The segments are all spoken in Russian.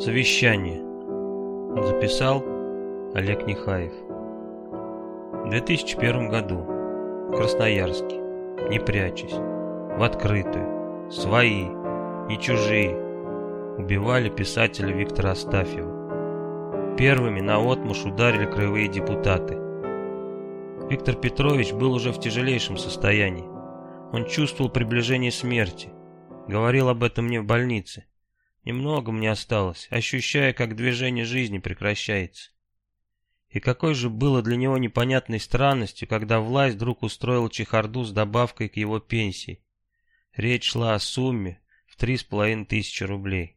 Совещание. Записал Олег Нехаев. В 2001 году. В Красноярске. Не прячась. В открытую. Свои. Не чужие. Убивали писателя Виктора Астафьева. Первыми на отмуж ударили краевые депутаты. Виктор Петрович был уже в тяжелейшем состоянии. Он чувствовал приближение смерти. Говорил об этом мне в больнице. Немного мне осталось, ощущая, как движение жизни прекращается. И какой же было для него непонятной странностью, когда власть вдруг устроила чехарду с добавкой к его пенсии. Речь шла о сумме в три с половиной тысячи рублей.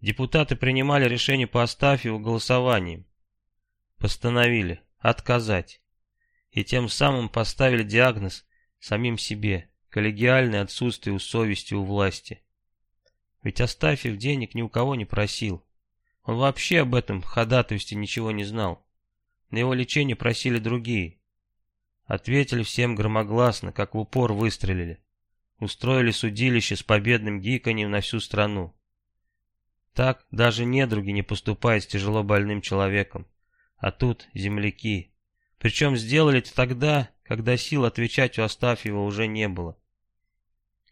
Депутаты принимали решение по Астафьеву голосованием. Постановили отказать. И тем самым поставили диагноз самим себе, коллегиальное отсутствие у совести у власти. Ведь Астафьев денег ни у кого не просил. Он вообще об этом ходатайстве ничего не знал. На его лечение просили другие. Ответили всем громогласно, как в упор выстрелили. Устроили судилище с победным гиканьем на всю страну. Так даже недруги не поступают с тяжело больным человеком. А тут земляки. Причем сделали это тогда, когда сил отвечать у Астафьева уже не было.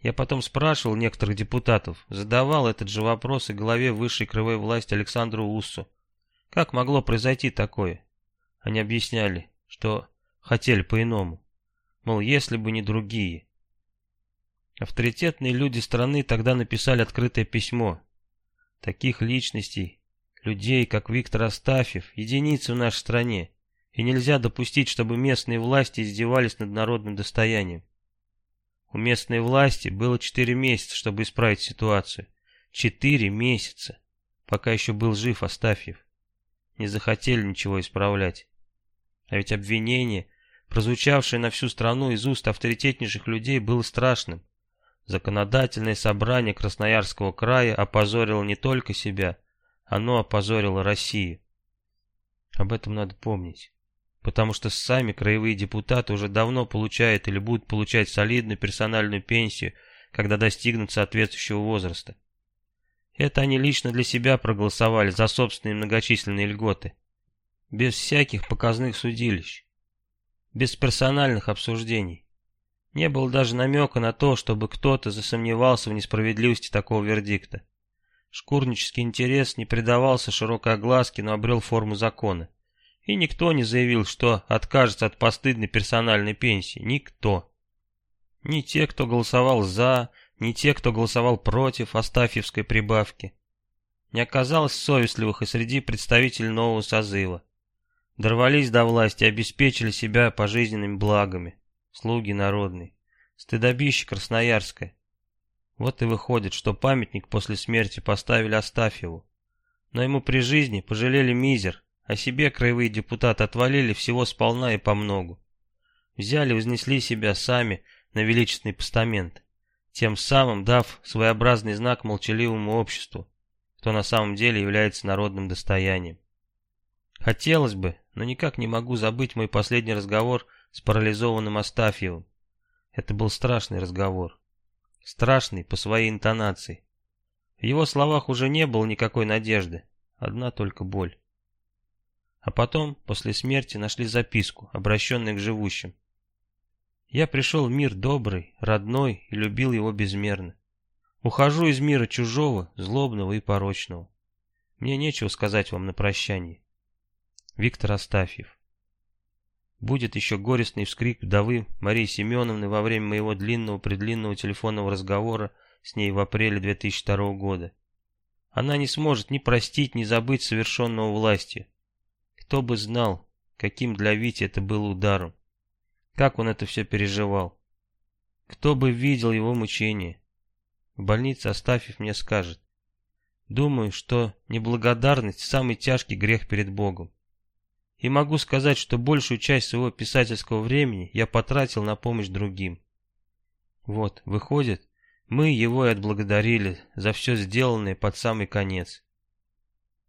Я потом спрашивал некоторых депутатов, задавал этот же вопрос и главе высшей кровой власти Александру Уссу. Как могло произойти такое? Они объясняли, что хотели по-иному. Мол, если бы не другие. Авторитетные люди страны тогда написали открытое письмо. Таких личностей, людей, как Виктор Астафьев, единицы в нашей стране. И нельзя допустить, чтобы местные власти издевались над народным достоянием. У местной власти было четыре месяца, чтобы исправить ситуацию. Четыре месяца, пока еще был жив Астафьев. Не захотели ничего исправлять. А ведь обвинение, прозвучавшее на всю страну из уст авторитетнейших людей, было страшным. Законодательное собрание Красноярского края опозорило не только себя, оно опозорило Россию. Об этом надо помнить потому что сами краевые депутаты уже давно получают или будут получать солидную персональную пенсию, когда достигнут соответствующего возраста. Это они лично для себя проголосовали за собственные многочисленные льготы, без всяких показных судилищ, без персональных обсуждений. Не было даже намека на то, чтобы кто-то засомневался в несправедливости такого вердикта. Шкурнический интерес не придавался широкой огласке, но обрел форму закона. И никто не заявил, что откажется от постыдной персональной пенсии. Никто. Ни те, кто голосовал «за», ни те, кто голосовал против Астафьевской прибавки. Не оказалось совестливых и среди представителей нового созыва. Дорвались до власти обеспечили себя пожизненными благами. Слуги народные. Стыдобище Красноярское. Вот и выходит, что памятник после смерти поставили Астафьеву. Но ему при жизни пожалели мизер, о себе краевые депутаты отвалили всего сполна и по многу. Взяли, вознесли себя сами на величественный постамент, тем самым дав своеобразный знак молчаливому обществу, кто на самом деле является народным достоянием. Хотелось бы, но никак не могу забыть мой последний разговор с парализованным Астафьевым. Это был страшный разговор. Страшный по своей интонации. В его словах уже не было никакой надежды, одна только боль. А потом, после смерти, нашли записку, обращенную к живущим. Я пришел в мир добрый, родной и любил его безмерно. Ухожу из мира чужого, злобного и порочного. Мне нечего сказать вам на прощание. Виктор Астафьев. Будет еще горестный вскрик вдовы Марии Семеновны во время моего длинного-предлинного телефонного разговора с ней в апреле 2002 года. Она не сможет ни простить, ни забыть совершенного властью. Кто бы знал, каким для Вити это было ударом. Как он это все переживал. Кто бы видел его мучения. В больнице Астафьев мне скажет. Думаю, что неблагодарность – самый тяжкий грех перед Богом. И могу сказать, что большую часть своего писательского времени я потратил на помощь другим. Вот, выходит, мы его и отблагодарили за все сделанное под самый конец.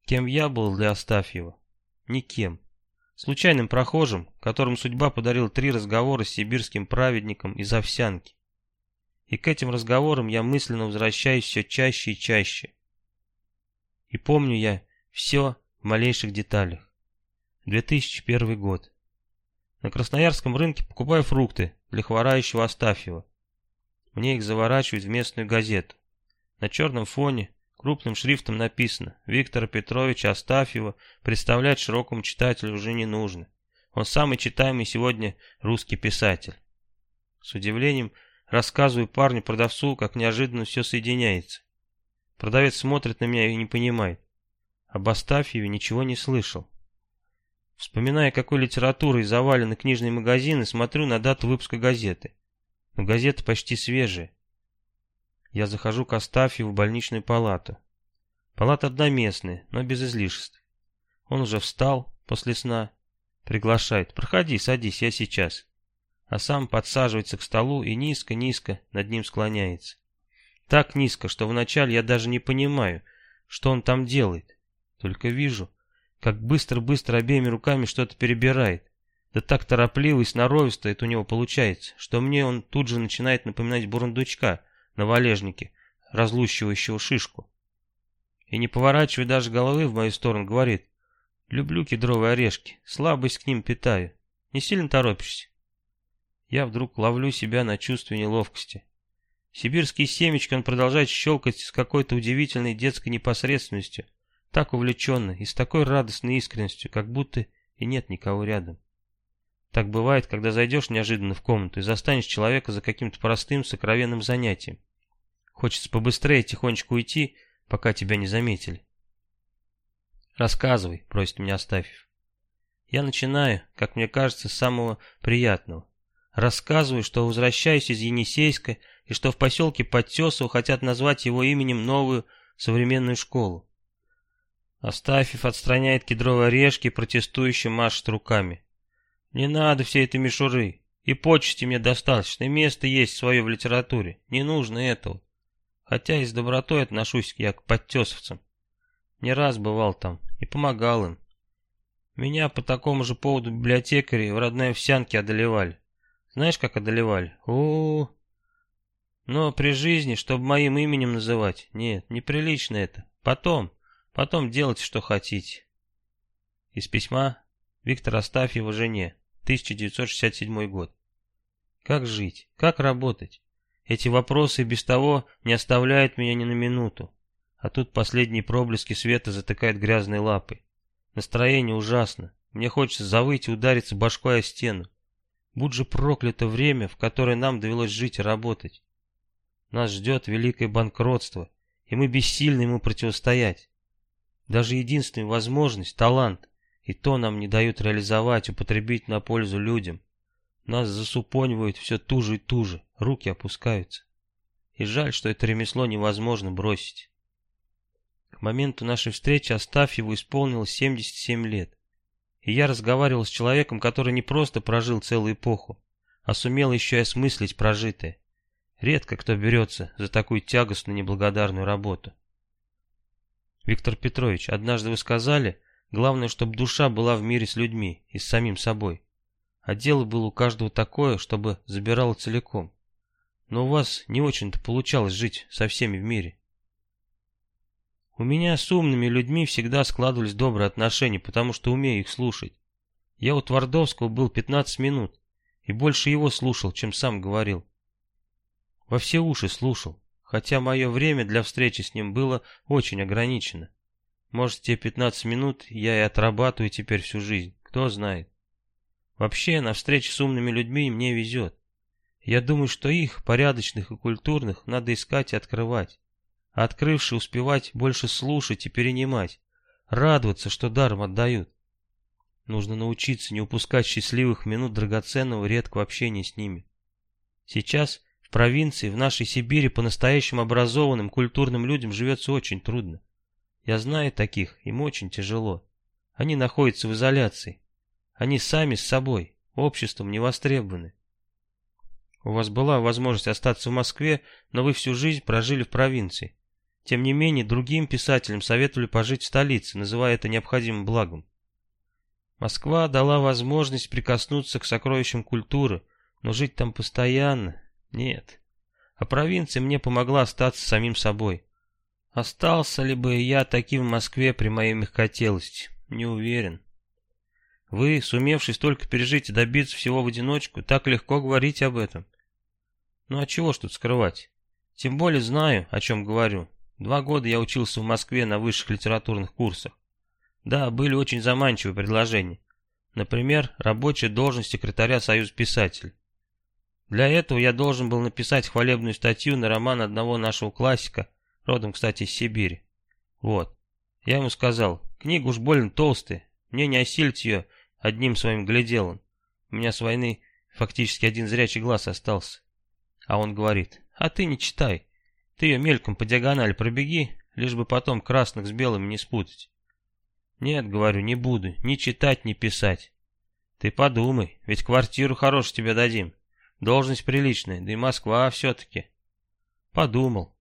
Кем я был для Астафьева? Никем. Случайным прохожим, которому судьба подарила три разговора с сибирским праведником из Овсянки. И к этим разговорам я мысленно возвращаюсь все чаще и чаще. И помню я все в малейших деталях. 2001 год. На Красноярском рынке покупаю фрукты для хворающего Астафьева. Мне их заворачивают в местную газету. На черном фоне крупным шрифтом написано «Виктора Петровича Астафьева представлять широкому читателю уже не нужно. Он самый читаемый сегодня русский писатель». С удивлением рассказываю парню-продавцу, как неожиданно все соединяется. Продавец смотрит на меня и не понимает. Об Астафьеве ничего не слышал. Вспоминая, какой литературой завалены книжные магазины, смотрю на дату выпуска газеты. Но газета почти свежая. Я захожу к Астафью в больничную палату. Палата одноместная, но без излишеств. Он уже встал после сна. Приглашает. Проходи, садись, я сейчас. А сам подсаживается к столу и низко-низко над ним склоняется. Так низко, что вначале я даже не понимаю, что он там делает. Только вижу, как быстро-быстро обеими руками что-то перебирает. Да так торопливо и сноровисто это у него получается, что мне он тут же начинает напоминать бурундучка на валежнике, разлущивающего шишку. И не поворачивая даже головы в мою сторону, говорит, «Люблю кедровые орешки, слабость к ним питаю. Не сильно торопишься?» Я вдруг ловлю себя на чувстве неловкости. Сибирские семечки он продолжает щелкать с какой-то удивительной детской непосредственностью, так увлеченно и с такой радостной искренностью, как будто и нет никого рядом. Так бывает, когда зайдешь неожиданно в комнату и застанешь человека за каким-то простым, сокровенным занятием. Хочется побыстрее тихонечко уйти, пока тебя не заметили. «Рассказывай», — просит меня Астафьев. Я начинаю, как мне кажется, с самого приятного. Рассказываю, что возвращаюсь из Енисейска и что в поселке Подтесово хотят назвать его именем новую современную школу. Астафьев отстраняет кедровые орешки и протестующе машет руками. «Не надо всей этой мишуры. И почести мне достаточно, и место есть свое в литературе. Не нужно этого. Хотя и с добротой отношусь я к подтесовцам. Не раз бывал там и помогал им. Меня по такому же поводу библиотекари в родной овсянке одолевали. Знаешь, как одолевали? у, -у, -у. Но при жизни, чтобы моим именем называть, нет, неприлично это. Потом, Потом делайте, что хотите. Из письма Виктор Астафьева жене, 1967 год. Как жить? Как работать? Эти вопросы без того не оставляют меня ни на минуту. А тут последние проблески света затыкают грязной лапой. Настроение ужасно. Мне хочется завыть и удариться башкой о стену. Будь же проклято время, в которое нам довелось жить и работать. Нас ждет великое банкротство, и мы бессильны ему противостоять. Даже единственная возможность, талант, и то нам не дают реализовать, употребить на пользу людям. Нас засупонивают все туже и туже, руки опускаются. И жаль, что это ремесло невозможно бросить. К моменту нашей встречи Астафьеву исполнилось 77 лет. И я разговаривал с человеком, который не просто прожил целую эпоху, а сумел еще и осмыслить прожитое. Редко кто берется за такую тягостную неблагодарную работу. Виктор Петрович, однажды вы сказали, главное, чтобы душа была в мире с людьми и с самим собой. А дело было у каждого такое, чтобы забирало целиком. Но у вас не очень-то получалось жить со всеми в мире. У меня с умными людьми всегда складывались добрые отношения, потому что умею их слушать. Я у Твардовского был 15 минут, и больше его слушал, чем сам говорил. Во все уши слушал хотя мое время для встречи с ним было очень ограничено. Может, те 15 минут я и отрабатываю теперь всю жизнь, кто знает. Вообще, на встрече с умными людьми мне везет. Я думаю, что их, порядочных и культурных, надо искать и открывать. А открывши успевать больше слушать и перенимать, радоваться, что даром отдают. Нужно научиться не упускать счастливых минут драгоценного редкого общения с ними. Сейчас в провинции, в нашей Сибири по-настоящему образованным, культурным людям живется очень трудно. Я знаю таких, им очень тяжело. Они находятся в изоляции. Они сами с собой, обществом не востребованы. У вас была возможность остаться в Москве, но вы всю жизнь прожили в провинции. Тем не менее, другим писателям советовали пожить в столице, называя это необходимым благом. Москва дала возможность прикоснуться к сокровищам культуры, но жить там постоянно нет. А провинция мне помогла остаться самим собой. Остался ли бы я таким в Москве при моей мягкотелости? Не уверен. Вы, сумевший столько пережить и добиться всего в одиночку, так легко говорите об этом. Ну а чего ж тут скрывать? Тем более знаю, о чем говорю. Два года я учился в Москве на высших литературных курсах. Да, были очень заманчивые предложения. Например, рабочая должность секретаря Союза писателей. Для этого я должен был написать хвалебную статью на роман одного нашего классика, родом, кстати, из Сибири. Вот. Я ему сказал, книга уж больно толстая, мне не осилить ее одним своим гляделом. У меня с войны фактически один зрячий глаз остался. А он говорит, а ты не читай, ты ее мельком по диагонали пробеги, лишь бы потом красных с белыми не спутать. Нет, говорю, не буду, ни читать, ни писать. Ты подумай, ведь квартиру хорошую тебе дадим. Должность приличная, да и Москва все-таки. Подумал.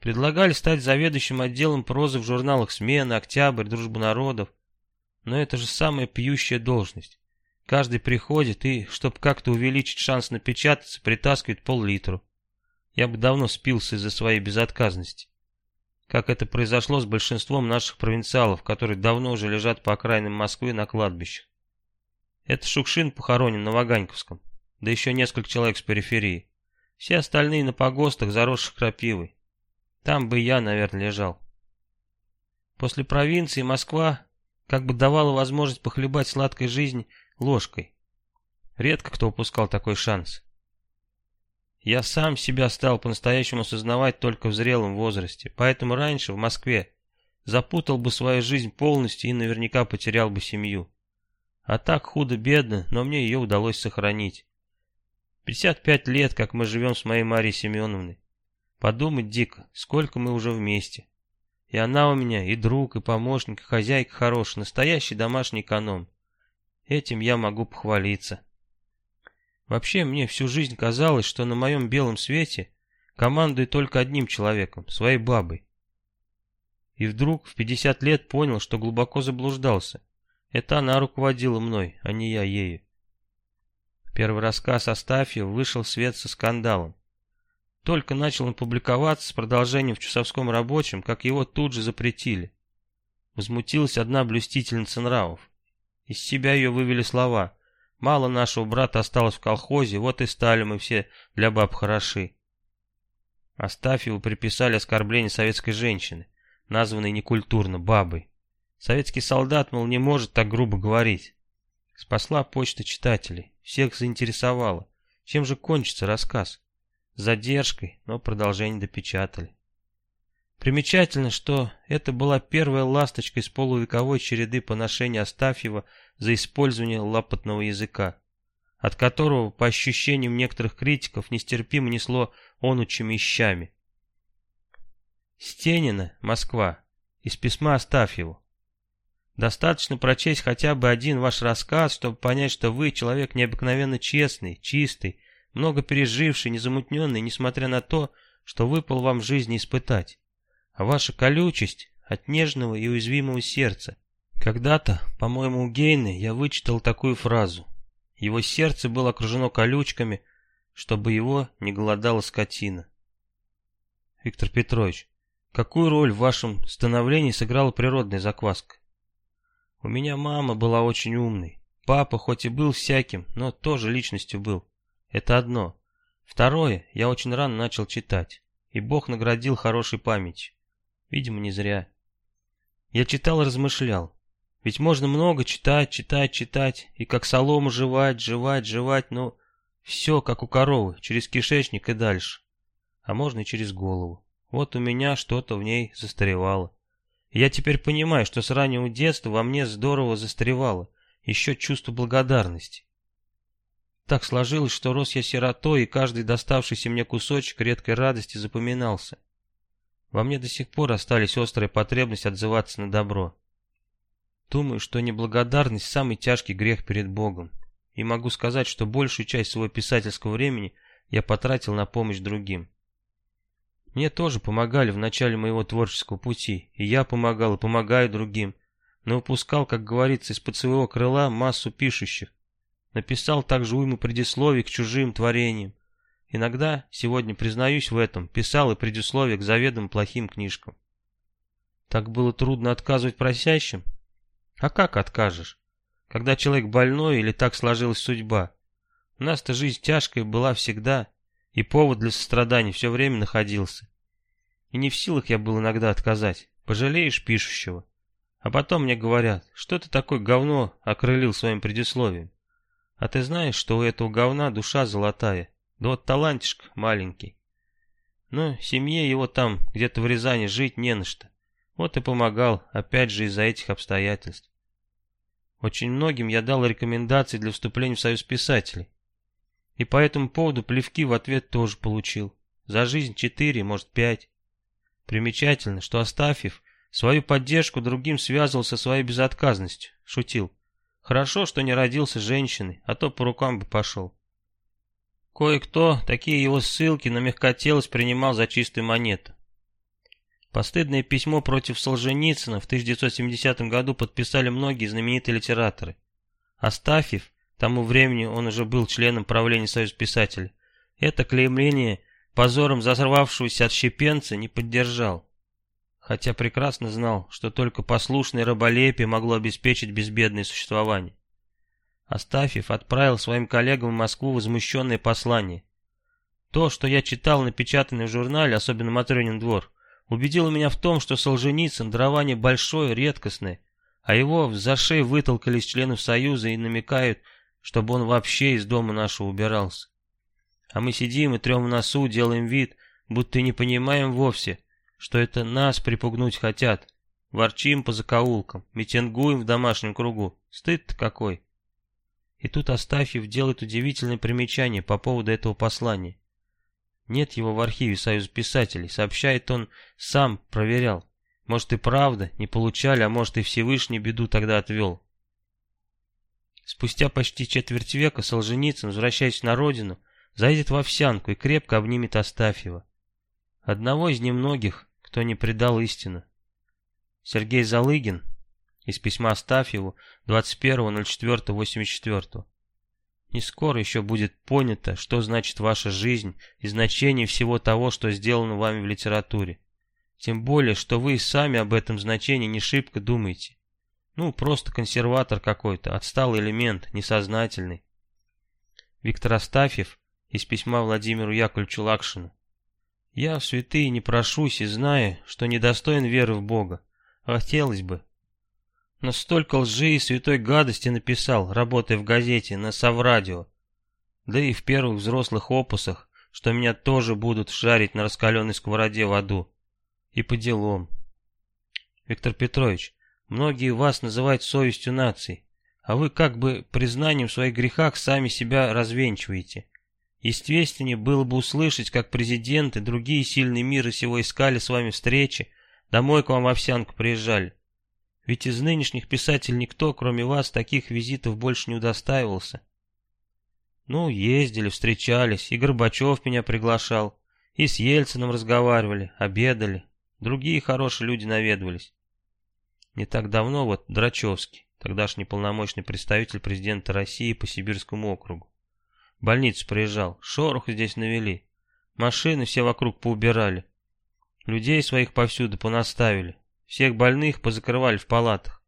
Предлагали стать заведующим отделом прозы в журналах «Смена», «Октябрь», «Дружба народов». Но это же самая пьющая должность. Каждый приходит и, чтобы как-то увеличить шанс напечататься, притаскивает пол-литру. Я бы давно спился из-за своей безотказности. Как это произошло с большинством наших провинциалов, которые давно уже лежат по окраинам Москвы на кладбищах. Это Шукшин похоронен на Ваганьковском, да еще несколько человек с периферии. Все остальные на погостах, заросших крапивой. Там бы я, наверное, лежал. После провинции Москва как бы давала возможность похлебать сладкой жизнь ложкой. Редко кто упускал такой шанс. Я сам себя стал по-настоящему осознавать только в зрелом возрасте, поэтому раньше в Москве запутал бы свою жизнь полностью и наверняка потерял бы семью. А так худо-бедно, но мне ее удалось сохранить. 55 лет, как мы живем с моей Марией Семеновной. Подумать дико, сколько мы уже вместе. И она у меня и друг, и помощник, и хозяйка хорошая, настоящий домашний эконом. Этим я могу похвалиться. Вообще, мне всю жизнь казалось, что на моем белом свете командую только одним человеком, своей бабой. И вдруг в 50 лет понял, что глубоко заблуждался. Это она руководила мной, а не я ею. Первый рассказ Астафьев вышел в свет со скандалом. Только начал он публиковаться с продолжением в Чусовском рабочем, как его тут же запретили. Возмутилась одна блюстительница нравов. Из себя ее вывели слова Мало нашего брата осталось в колхозе, вот и стали мы все для баб хороши. Астафьеву приписали оскорбление советской женщины, названной некультурно бабой. Советский солдат, мол, не может так грубо говорить. Спасла почта читателей, всех заинтересовала. Чем же кончится рассказ? Задержкой, но продолжение допечатали. Примечательно, что это была первая ласточка из полувековой череды поношения Астафьева за использование лапотного языка, от которого, по ощущениям некоторых критиков, нестерпимо несло онучими щами. Стенина, Москва, из письма Астафьеву. Достаточно прочесть хотя бы один ваш рассказ, чтобы понять, что вы человек необыкновенно честный, чистый, много переживший, незамутненный, несмотря на то, что выпал вам в жизни испытать. А ваша колючесть от нежного и уязвимого сердца, когда-то, по-моему, у Гейны я вычитал такую фразу. Его сердце было окружено колючками, чтобы его не голодала скотина. Виктор Петрович, какую роль в вашем становлении сыграла природная закваска? У меня мама была очень умной. Папа хоть и был всяким, но тоже личностью был. Это одно. Второе, я очень рано начал читать. И Бог наградил хорошей памятью. Видимо, не зря. Я читал и размышлял. Ведь можно много читать, читать, читать, и как солому жевать, жевать, жевать, но все как у коровы, через кишечник и дальше. А можно и через голову. Вот у меня что-то в ней застаревало. И я теперь понимаю, что с раннего детства во мне здорово застаревало, еще чувство благодарности. Так сложилось, что рос я сиротой, и каждый доставшийся мне кусочек редкой радости запоминался. Во мне до сих пор остались острая потребность отзываться на добро. Думаю, что неблагодарность – самый тяжкий грех перед Богом. И могу сказать, что большую часть своего писательского времени я потратил на помощь другим. Мне тоже помогали в начале моего творческого пути, и я помогал и помогаю другим, но выпускал, как говорится, из-под своего крыла массу пишущих. Написал также уйму предисловий к чужим творениям. Иногда, сегодня признаюсь в этом, писал и предисловие к заведомо плохим книжкам. Так было трудно отказывать просящим? А как откажешь? Когда человек больной или так сложилась судьба? У нас-то жизнь тяжкая была всегда, и повод для сострадания все время находился. И не в силах я был иногда отказать. Пожалеешь пишущего. А потом мне говорят, что ты такое говно окрылил своим предисловием. А ты знаешь, что у этого говна душа золотая. Да вот талантишка маленький. Но семье его там, где-то в Рязани, жить не на что. Вот и помогал, опять же из-за этих обстоятельств. Очень многим я дал рекомендации для вступления в Союз писателей. И по этому поводу плевки в ответ тоже получил. За жизнь четыре, может пять. Примечательно, что Астафьев свою поддержку другим связывал со своей безотказностью. Шутил. Хорошо, что не родился женщиной, а то по рукам бы пошел. Кое-кто такие его ссылки на мягкотелость принимал за чистую монету. Постыдное письмо против Солженицына в 1970 году подписали многие знаменитые литераторы. Астафьев, тому времени он уже был членом правления Союза писателей, это клеймление позором взорвавшегося отщепенца не поддержал. Хотя прекрасно знал, что только послушное раболепие могло обеспечить безбедное существование. Астафьев отправил своим коллегам в Москву возмущенное послание. То, что я читал напечатанное в журнале, особенно «Матрёнин двор», убедило меня в том, что Солженицын дарование большое, редкостное, а его в зашей вытолкали из членов Союза и намекают, чтобы он вообще из дома нашего убирался. А мы сидим и трем в носу, делаем вид, будто не понимаем вовсе, что это нас припугнуть хотят. Ворчим по закоулкам, митингуем в домашнем кругу. Стыд-то какой. И тут Астафьев делает удивительное примечание по поводу этого послания. Нет его в архиве Союза писателей, сообщает он, сам проверял. Может и правда, не получали, а может и Всевышний беду тогда отвел. Спустя почти четверть века Солженицын, возвращаясь на родину, зайдет в овсянку и крепко обнимет Астафьева. Одного из немногих, кто не предал истину. Сергей Залыгин из письма Астафьеву 21.04.84. Не скоро еще будет понято, что значит ваша жизнь и значение всего того, что сделано вами в литературе. Тем более, что вы сами об этом значении не шибко думаете. Ну, просто консерватор какой-то, отсталый элемент, несознательный. Виктор Астафьев из письма Владимиру Яковлевичу Лакшину. «Я в святые не прошусь и знаю, что недостоин веры в Бога. Хотелось бы. Но столько лжи и святой гадости написал, работая в газете на Саврадио. Да и в первых взрослых опусах, что меня тоже будут жарить на раскаленной сковороде в аду. И по делам. Виктор Петрович, многие вас называют совестью нации, а вы как бы признанием в своих грехах сами себя развенчиваете. Естественнее было бы услышать, как президент и другие сильные мира сего искали с вами встречи, домой к вам овсянку приезжали. Ведь из нынешних писателей никто, кроме вас, таких визитов больше не удостаивался. Ну, ездили, встречались, и Горбачев меня приглашал, и с Ельцином разговаривали, обедали, другие хорошие люди наведывались. Не так давно вот Драчевский, тогдашний полномочный представитель президента России по Сибирскому округу, больницу приезжал, шорох здесь навели. Машины все вокруг поубирали. Людей своих повсюду понаставили. Всех больных позакрывали в палатах.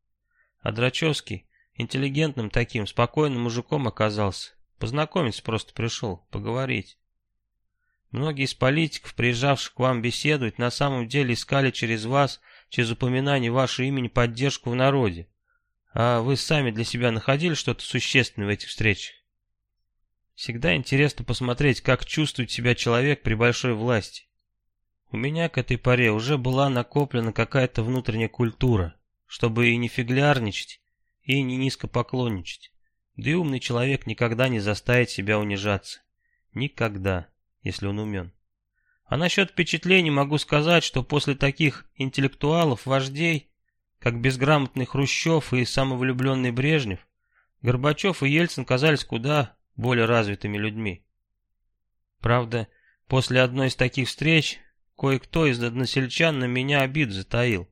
А Драчевский интеллигентным таким, спокойным мужиком оказался. Познакомиться просто пришел, поговорить. Многие из политиков, приезжавших к вам беседовать, на самом деле искали через вас, через упоминание вашего имени поддержку в народе. А вы сами для себя находили что-то существенное в этих встречах? Всегда интересно посмотреть, как чувствует себя человек при большой власти. У меня к этой поре уже была накоплена какая-то внутренняя культура, чтобы и не фиглярничать, и не низко поклонничать. Да и умный человек никогда не заставит себя унижаться. Никогда, если он умен. А насчет впечатлений могу сказать, что после таких интеллектуалов, вождей, как безграмотный Хрущев и самовлюбленный Брежнев, Горбачев и Ельцин казались куда более развитыми людьми. Правда, после одной из таких встреч кое-кто из односельчан на меня обид затаил.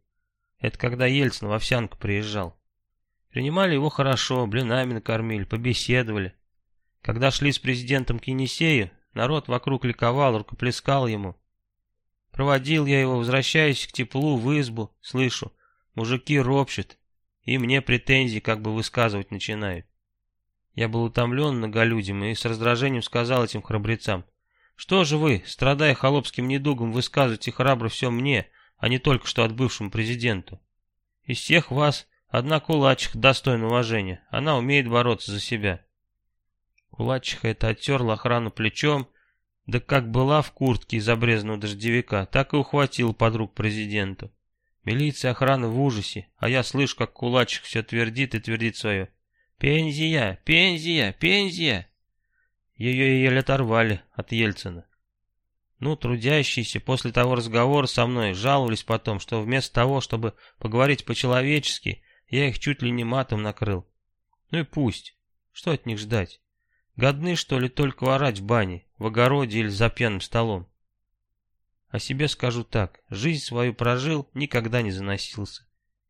Это когда Ельцин в овсянку приезжал. Принимали его хорошо, блинами накормили, побеседовали. Когда шли с президентом к Енисею, Народ вокруг ликовал, рукоплескал ему. Проводил я его, возвращаясь к теплу в избу, слышу, мужики ропщут, и мне претензии как бы высказывать начинают. Я был утомлен многолюдем и с раздражением сказал этим храбрецам, что же вы, страдая холопским недугом, высказываете храбро все мне, а не только что от бывшему президенту? Из всех вас одна кулачиха достойна уважения, она умеет бороться за себя. Кулачиха это оттерла охрану плечом, да как была в куртке из обрезанного дождевика, так и ухватил подруг президенту. Милиция охраны в ужасе, а я слышу, как кулачик все твердит и твердит свое. «Пензия! Пензия! Пензия!» Ее еле оторвали от Ельцина. Ну, трудящиеся после того разговора со мной жаловались потом, что вместо того, чтобы поговорить по-человечески, я их чуть ли не матом накрыл. Ну и пусть. Что от них ждать? Годны, что ли, только орать в бане, в огороде или за пьяным столом? О себе скажу так, жизнь свою прожил, никогда не заносился.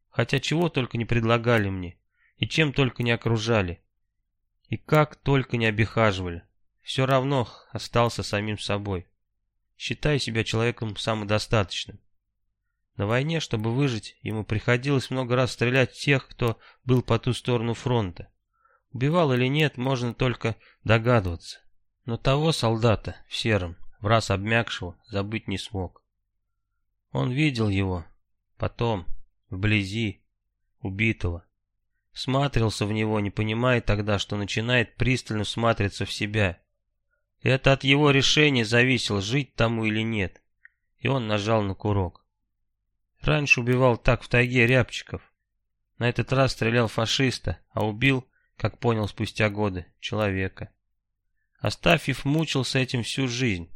Хотя чего только не предлагали мне, и чем только не окружали, и как только не обихаживали. Все равно остался самим собой. Считаю себя человеком самодостаточным. На войне, чтобы выжить, ему приходилось много раз стрелять в тех, кто был по ту сторону фронта. Убивал или нет, можно только догадываться. Но того солдата в сером, в раз обмякшего, забыть не смог. Он видел его, потом, вблизи, убитого. Смотрелся в него, не понимая тогда, что начинает пристально смотреться в себя. Это от его решения зависело, жить тому или нет. И он нажал на курок. Раньше убивал так в тайге рябчиков. На этот раз стрелял фашиста, а убил, как понял спустя годы, человека. Астафьев мучился этим всю жизнь.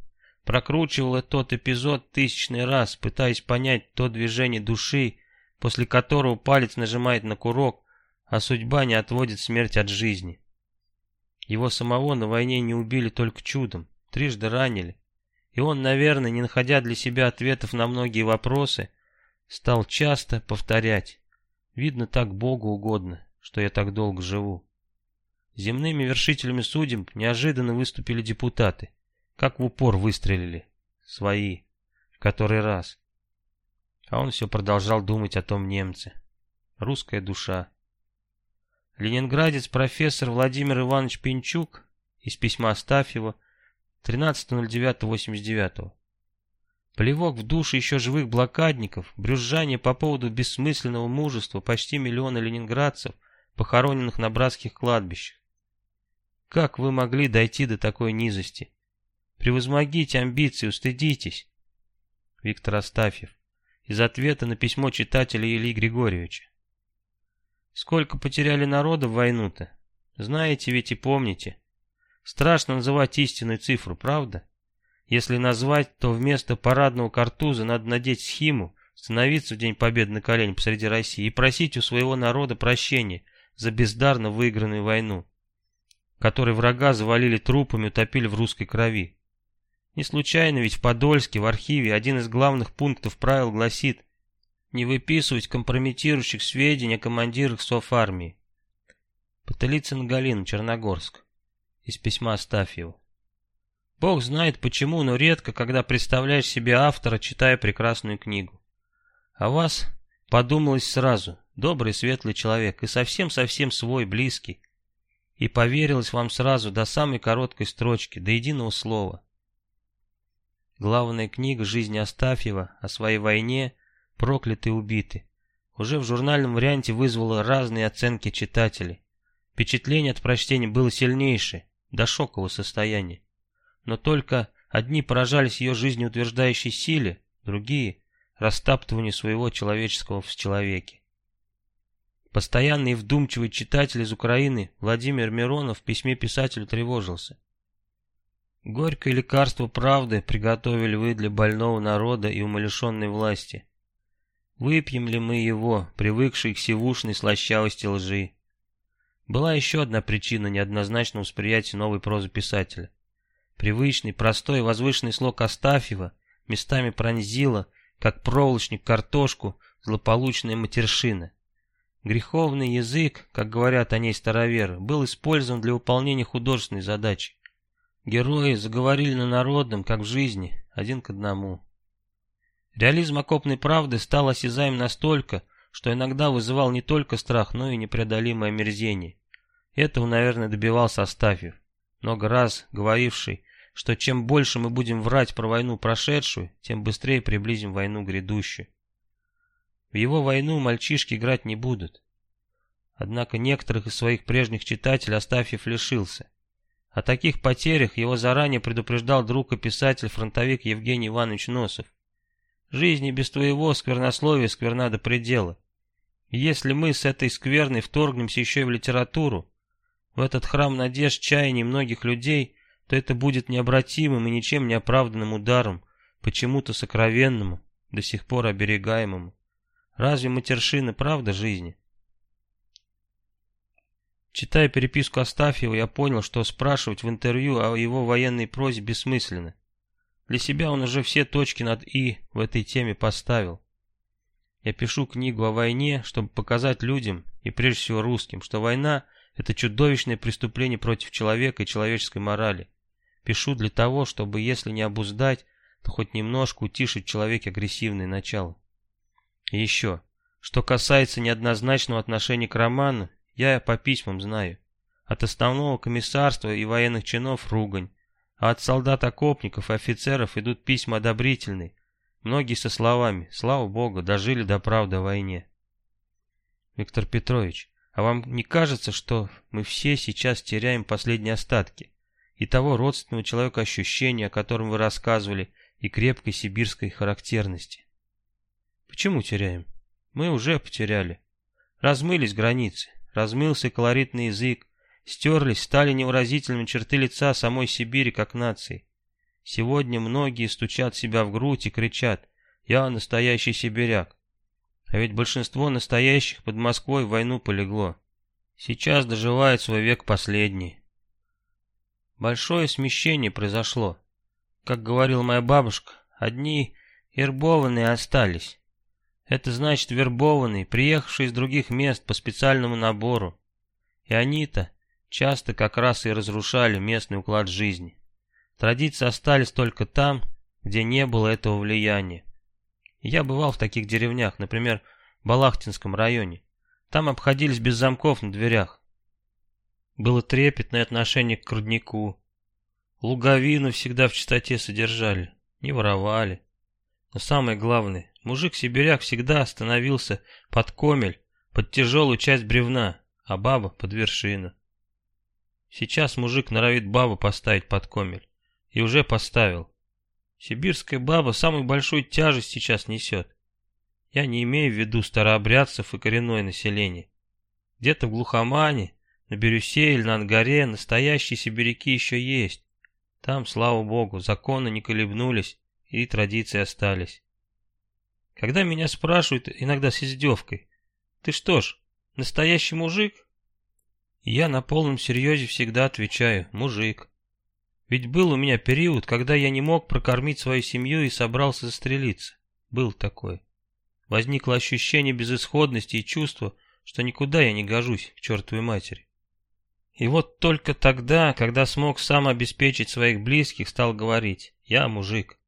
Прокручивал тот эпизод тысячный раз, пытаясь понять то движение души, после которого палец нажимает на курок, а судьба не отводит смерть от жизни. Его самого на войне не убили только чудом, трижды ранили. И он, наверное, не находя для себя ответов на многие вопросы, стал часто повторять. Видно, так Богу угодно, что я так долго живу. Земными вершителями судеб неожиданно выступили депутаты. Как в упор выстрелили. Свои. В который раз. А он все продолжал думать о том немце. Русская душа. Ленинградец профессор Владимир Иванович Пинчук из письма Астафьева 13.09.89. Плевок в душу еще живых блокадников, брюзжание по поводу бессмысленного мужества почти миллиона ленинградцев, похороненных на братских кладбищах. Как вы могли дойти до такой низости? Превозмогите амбиции, устыдитесь. Виктор Астафьев. Из ответа на письмо читателя Ильи Григорьевича. Сколько потеряли народа в войну-то? Знаете ведь и помните. Страшно называть истинную цифру, правда? Если назвать, то вместо парадного картуза надо надеть схиму, становиться в День Победы на колени посреди России и просить у своего народа прощения за бездарно выигранную войну который врага завалили трупами, утопили в русской крови. Не случайно ведь в Подольске, в архиве, один из главных пунктов правил гласит не выписывать компрометирующих сведений о командирах Софармии. Потылицын Галина, Черногорск. Из письма Астафьева. Бог знает почему, но редко, когда представляешь себе автора, читая прекрасную книгу. А вас подумалось сразу, добрый, светлый человек, и совсем-совсем свой, близкий, и поверилось вам сразу до самой короткой строчки, до единого слова. Главная книга жизни Астафьева о своей войне «Прокляты и убиты» уже в журнальном варианте вызвала разные оценки читателей. Впечатление от прочтения было сильнейшее, до шокового состояния. Но только одни поражались ее жизнеутверждающей силе, другие – растаптыванию своего человеческого в человеке. Постоянный и вдумчивый читатель из Украины Владимир Миронов в письме писателю тревожился. Горькое лекарство правды приготовили вы для больного народа и умалишенной власти. Выпьем ли мы его, привыкшие к сивушной слащавости лжи? Была еще одна причина неоднозначного восприятия новой прозы писателя. Привычный, простой, возвышенный слог Астафьева местами пронзила, как проволочник картошку, злополучная матершина. Греховный язык, как говорят о ней староверы, был использован для выполнения художественной задачи. Герои заговорили на народном, как в жизни, один к одному. Реализм окопной правды стал осязаем настолько, что иногда вызывал не только страх, но и непреодолимое омерзение. Этого, наверное, добивался Астафьев, много раз говоривший, что чем больше мы будем врать про войну прошедшую, тем быстрее приблизим войну грядущую. В его войну мальчишки играть не будут. Однако некоторых из своих прежних читателей Астафьев лишился. О таких потерях его заранее предупреждал друг и писатель-фронтовик Евгений Иванович Носов. Жизнь и без твоего сквернословия скверна до предела. Если мы с этой скверной вторгнемся еще и в литературу, в этот храм надежд чаяний многих людей, то это будет необратимым и ничем не оправданным ударом, почему-то сокровенному, до сих пор оберегаемому. Разве матершина правда жизни? Читая переписку Астафьева, я понял, что спрашивать в интервью о его военной прозе бессмысленно. Для себя он уже все точки над «и» в этой теме поставил. Я пишу книгу о войне, чтобы показать людям, и прежде всего русским, что война — это чудовищное преступление против человека и человеческой морали. Пишу для того, чтобы, если не обуздать, то хоть немножко утишить в человеке агрессивное начало. И еще, что касается неоднозначного отношения к роману, я по письмам знаю. От основного комиссарства и военных чинов ругань, а от солдат-окопников и офицеров идут письма одобрительные, многие со словами «Слава Богу, дожили до правды о войне». Виктор Петрович, а вам не кажется, что мы все сейчас теряем последние остатки и того родственного человека ощущения, о котором вы рассказывали, и крепкой сибирской характерности? Почему теряем? Мы уже потеряли. Размылись границы. Размылся колоритный язык, стерлись, стали невыразительными черты лица самой Сибири как нации. Сегодня многие стучат себя в грудь и кричат «Я настоящий сибиряк». А ведь большинство настоящих под Москвой в войну полегло. Сейчас доживает свой век последний. Большое смещение произошло. Как говорила моя бабушка, одни ирбованные остались. Это значит вербованные, приехавшие из других мест по специальному набору. И они-то часто как раз и разрушали местный уклад жизни. Традиции остались только там, где не было этого влияния. Я бывал в таких деревнях, например, в Балахтинском районе. Там обходились без замков на дверях. Было трепетное отношение к руднику. Луговину всегда в чистоте содержали, не воровали. Но самое главное, Мужик-сибиряк всегда становился под комель, под тяжелую часть бревна, а баба под вершину. Сейчас мужик норовит бабу поставить под комель. И уже поставил. Сибирская баба самую большую тяжесть сейчас несет. Я не имею в виду старообрядцев и коренное население. Где-то в глухомане, на Бирюсе или на Ангаре настоящие сибиряки еще есть. Там, слава богу, законы не колебнулись и традиции остались. Когда меня спрашивают, иногда с издевкой, «Ты что ж, настоящий мужик?» Я на полном серьезе всегда отвечаю, «Мужик». Ведь был у меня период, когда я не мог прокормить свою семью и собрался застрелиться. Был такой. Возникло ощущение безысходности и чувство, что никуда я не гожусь, к чертовой матери. И вот только тогда, когда смог сам обеспечить своих близких, стал говорить «Я мужик».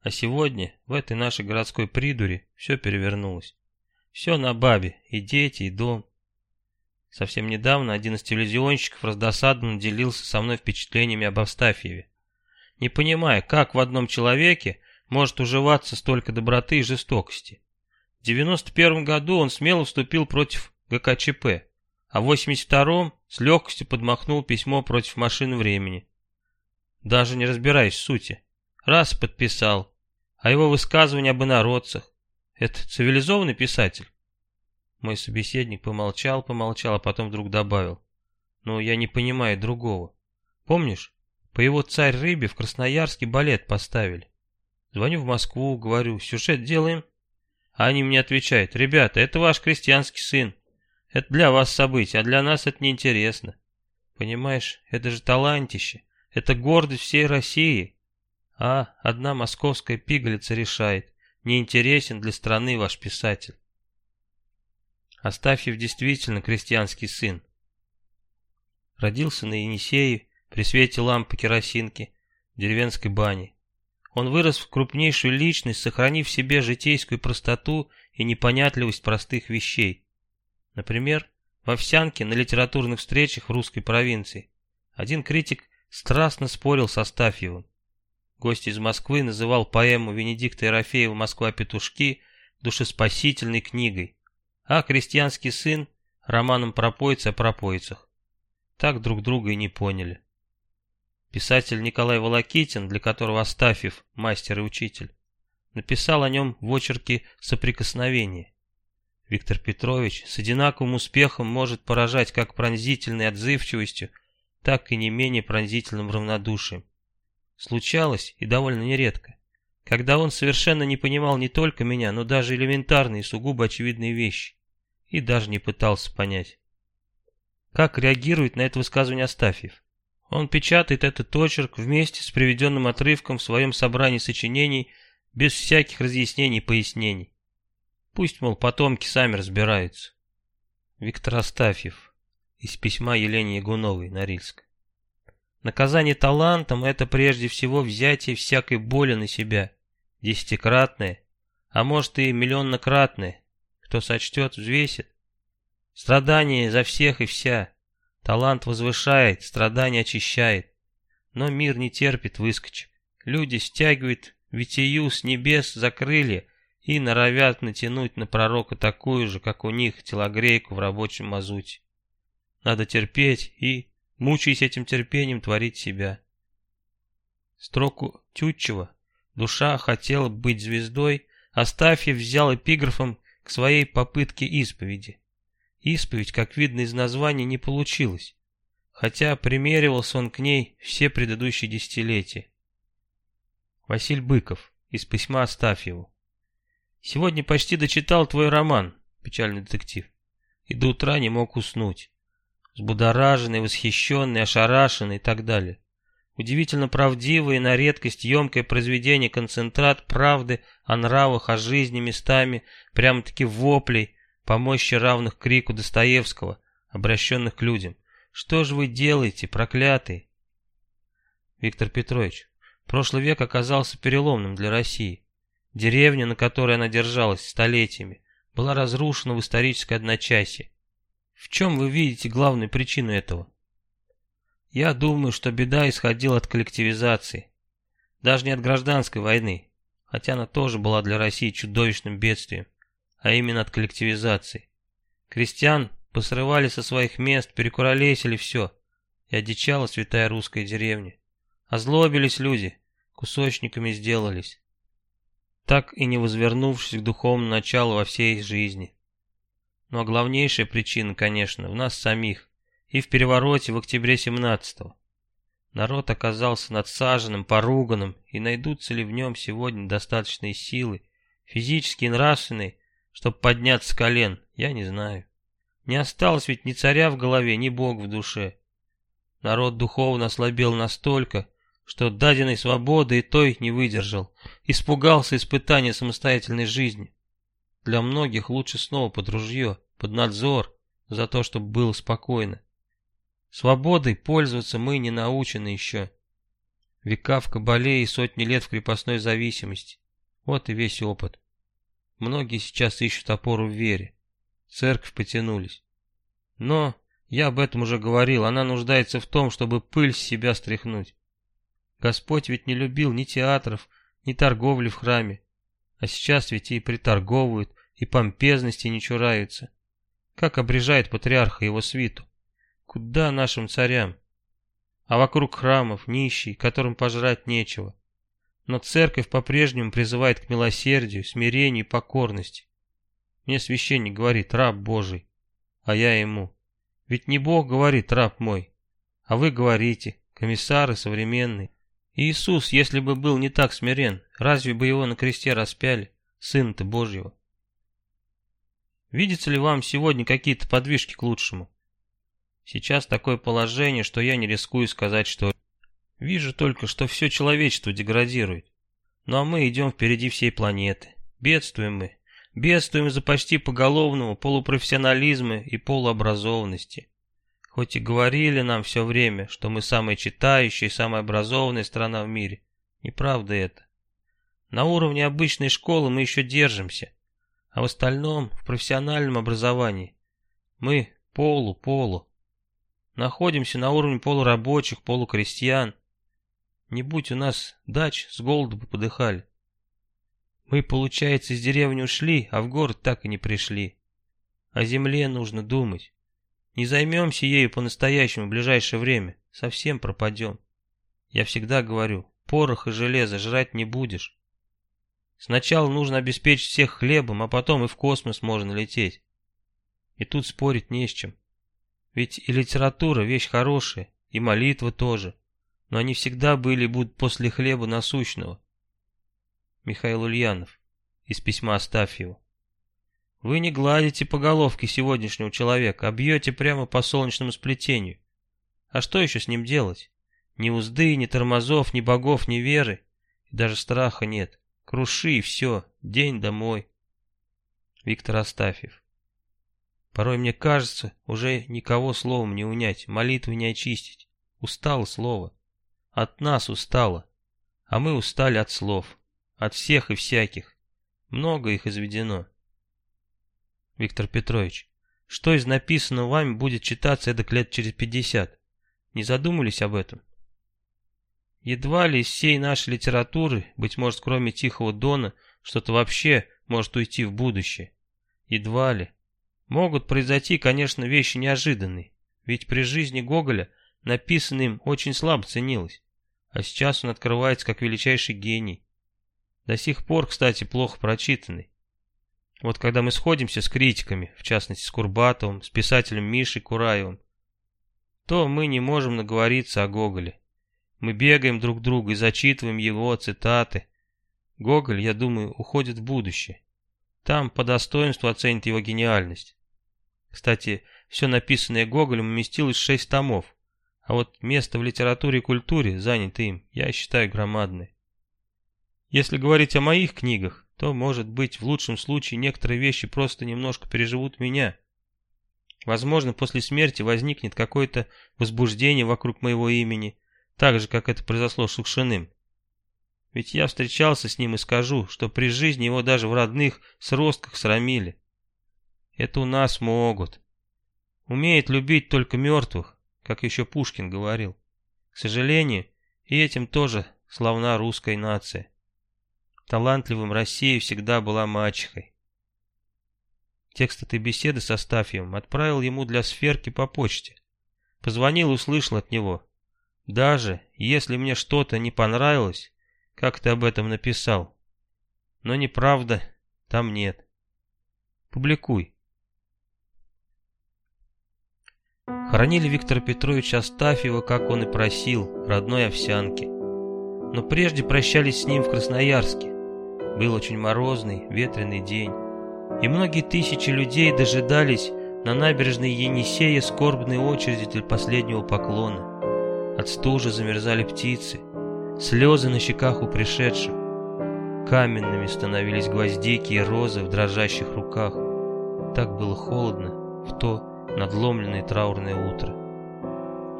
А сегодня, в этой нашей городской придуре, все перевернулось. Все на бабе, и дети, и дом. Совсем недавно один из телевизионщиков раздосадованно делился со мной впечатлениями об Австафьеве. Не понимая, как в одном человеке может уживаться столько доброты и жестокости. В 91 году он смело вступил против ГКЧП, а в 82-м с легкостью подмахнул письмо против машины времени. Даже не разбираясь в сути. Раз подписал, а его высказывания об инородцах. Это цивилизованный писатель? Мой собеседник помолчал, помолчал, а потом вдруг добавил. Но я не понимаю другого. Помнишь, по его «Царь рыбе» в Красноярске балет поставили. Звоню в Москву, говорю, сюжет делаем. А они мне отвечают, ребята, это ваш крестьянский сын. Это для вас событие, а для нас это неинтересно. Понимаешь, это же талантище, это гордость всей России. А одна московская пигалица решает, неинтересен для страны ваш писатель. Астафьев действительно крестьянский сын. Родился на Енисее при свете лампы керосинки, в деревенской бане. Он вырос в крупнейшую личность, сохранив в себе житейскую простоту и непонятливость простых вещей. Например, в Овсянке на литературных встречах в русской провинции один критик страстно спорил со Стафьевым. Гость из Москвы называл поэму Венедикта Ерофеева «Москва-петушки» душеспасительной книгой, а крестьянский сын — романом пропойца о пропойцах. Так друг друга и не поняли. Писатель Николай Волокитин, для которого Астафьев – мастер и учитель, написал о нем в очерке «Соприкосновение». Виктор Петрович с одинаковым успехом может поражать как пронзительной отзывчивостью, так и не менее пронзительным равнодушием. Случалось, и довольно нередко, когда он совершенно не понимал не только меня, но даже элементарные, сугубо очевидные вещи, и даже не пытался понять. Как реагирует на это высказывание Астафьев? Он печатает этот очерк вместе с приведенным отрывком в своем собрании сочинений без всяких разъяснений и пояснений. Пусть, мол, потомки сами разбираются. Виктор Астафьев из письма Елене Ягуновой, Норильск. Наказание талантом — это прежде всего взятие всякой боли на себя, десятикратное, а может и миллионнократное. Кто сочтет, взвесит. Страдание за всех и вся. Талант возвышает, страдание очищает. Но мир не терпит выскочек. Люди стягивают витию с небес за крылья и норовят натянуть на пророка такую же, как у них, телогрейку в рабочем мазуте. Надо терпеть и мучаясь этим терпением, творить себя. Строку Тютчева «Душа хотела быть звездой» Астафьев взял эпиграфом к своей попытке исповеди. Исповедь, как видно из названия, не получилась, хотя примеривался он к ней все предыдущие десятилетия. Василь Быков из письма Астафьеву. «Сегодня почти дочитал твой роман, печальный детектив, и до утра не мог уснуть взбудораженный, восхищенный, ошарашенный и так далее. Удивительно правдивое и на редкость емкое произведение концентрат правды о нравах, о жизни местами, прямо-таки воплей, по мощи равных крику Достоевского, обращенных к людям. Что же вы делаете, проклятые? Виктор Петрович, прошлый век оказался переломным для России. Деревня, на которой она держалась столетиями, была разрушена в историческое одночасье. В чем вы видите главную причину этого? Я думаю, что беда исходила от коллективизации. Даже не от гражданской войны, хотя она тоже была для России чудовищным бедствием, а именно от коллективизации. Крестьян посрывали со своих мест, перекуролесили все, и одичала святая русская деревня. Озлобились люди, кусочниками сделались, так и не возвернувшись к духовному началу во всей жизни. Ну а главнейшая причина, конечно, в нас самих и в перевороте в октябре 17-го. Народ оказался надсаженным, поруганным, и найдутся ли в нем сегодня достаточные силы, физические и нравственные, чтобы подняться с колен, я не знаю. Не осталось ведь ни царя в голове, ни бог в душе. Народ духовно ослабел настолько, что даденной свободы и той не выдержал, испугался испытания самостоятельной жизни. Для многих лучше снова под ружье, под надзор, за то, чтобы было спокойно. Свободой пользоваться мы не научены еще. Века в кабале и сотни лет в крепостной зависимости. Вот и весь опыт. Многие сейчас ищут опору в вере. Церковь потянулись. Но, я об этом уже говорил, она нуждается в том, чтобы пыль с себя стряхнуть. Господь ведь не любил ни театров, ни торговли в храме. А сейчас ведь и приторговывают, и помпезности не чураются. Как обрежает патриарха его свиту? Куда нашим царям? А вокруг храмов нищий, которым пожрать нечего. Но церковь по-прежнему призывает к милосердию, смирению и покорности. Мне священник говорит, раб Божий, а я ему. Ведь не Бог говорит, раб мой, а вы говорите, комиссары современные. Иисус, если бы был не так смирен, разве бы его на кресте распяли, Сын-то Божьего? Видится ли вам сегодня какие-то подвижки к лучшему? Сейчас такое положение, что я не рискую сказать, что... Вижу только, что все человечество деградирует. Ну а мы идем впереди всей планеты. Бедствуем мы. Бедствуем из-за почти поголовного полупрофессионализма и полуобразованности. Хоть и говорили нам все время, что мы самая читающая и самая образованная страна в мире. Неправда это. На уровне обычной школы мы еще держимся. А в остальном, в профессиональном образовании, мы полу-полу. Находимся на уровне полурабочих, полукрестьян. Не будь у нас дач, с голоду бы подыхали. Мы, получается, из деревни ушли, а в город так и не пришли. О земле нужно думать. Не займемся ею по-настоящему в ближайшее время, совсем пропадем. Я всегда говорю, порох и железо жрать не будешь. Сначала нужно обеспечить всех хлебом, а потом и в космос можно лететь. И тут спорить не с чем. Ведь и литература вещь хорошая, и молитва тоже. Но они всегда были и будут после хлеба насущного. Михаил Ульянов из письма Астафьеву. Вы не гладите по головке сегодняшнего человека, а бьете прямо по солнечному сплетению. А что еще с ним делать? Ни узды, ни тормозов, ни богов, ни веры. И даже страха нет. Круши и все, день домой. Виктор Астафьев. Порой мне кажется, уже никого словом не унять, молитвы не очистить. Устало слово. От нас устало. А мы устали от слов. От всех и всяких. Много их изведено. Виктор Петрович, что из написанного вами будет читаться эдак лет через пятьдесят? Не задумались об этом? Едва ли из всей нашей литературы, быть может, кроме Тихого Дона, что-то вообще может уйти в будущее. Едва ли. Могут произойти, конечно, вещи неожиданные, ведь при жизни Гоголя написанное им очень слабо ценилось, а сейчас он открывается как величайший гений. До сих пор, кстати, плохо прочитанный. Вот когда мы сходимся с критиками, в частности с Курбатовым, с писателем Мишей Кураевым, то мы не можем наговориться о Гоголе. Мы бегаем друг друга и зачитываем его цитаты. Гоголь, я думаю, уходит в будущее. Там по достоинству оценит его гениальность. Кстати, все написанное Гоголем уместилось в шесть томов, а вот место в литературе и культуре, занято им, я считаю громадное. Если говорить о моих книгах, то, может быть, в лучшем случае некоторые вещи просто немножко переживут меня. Возможно, после смерти возникнет какое-то возбуждение вокруг моего имени, так же, как это произошло с Шукшиным. Ведь я встречался с ним и скажу, что при жизни его даже в родных сростках срамили. Это у нас могут. Умеет любить только мертвых, как еще Пушкин говорил. К сожалению, и этим тоже славна русская нация талантливым Россия всегда была мачехой. Текст этой беседы со Стафьевым отправил ему для сферки по почте. Позвонил и услышал от него. Даже если мне что-то не понравилось, как ты об этом написал. Но неправда там нет. Публикуй. Хоронили Виктора Петровича Астафьева, как он и просил, родной овсянки. Но прежде прощались с ним в Красноярске. Был очень морозный, ветреный день, и многие тысячи людей дожидались на набережной Енисея скорбной очереди для последнего поклона. От стужи замерзали птицы, слезы на щеках у пришедших. Каменными становились гвоздики и розы в дрожащих руках. Так было холодно в то надломленное траурное утро.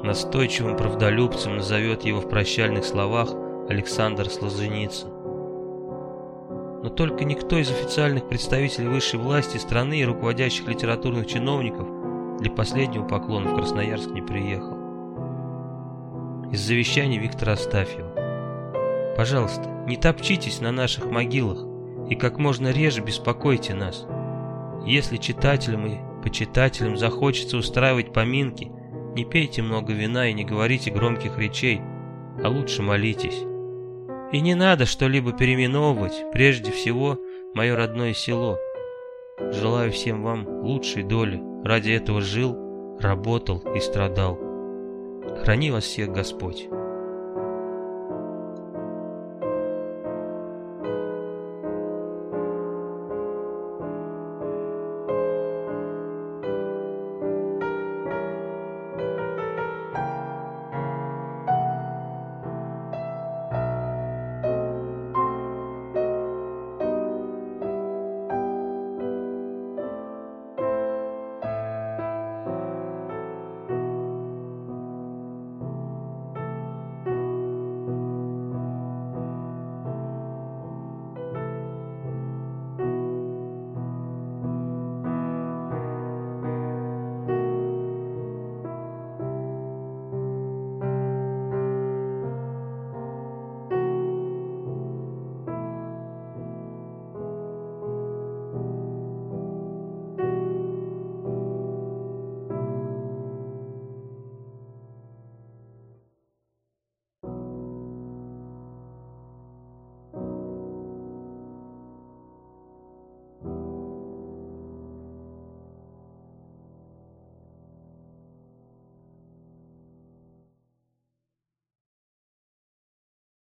Настойчивым правдолюбцем назовет его в прощальных словах Александр Сложеницын но только никто из официальных представителей высшей власти страны и руководящих литературных чиновников для последнего поклона в Красноярск не приехал. Из завещания Виктора Астафьева. Пожалуйста, не топчитесь на наших могилах и как можно реже беспокойте нас. Если читателям и почитателям захочется устраивать поминки, не пейте много вина и не говорите громких речей, а лучше молитесь. И не надо что-либо переименовывать, прежде всего, мое родное село. Желаю всем вам лучшей доли, ради этого жил, работал и страдал. Храни вас всех Господь.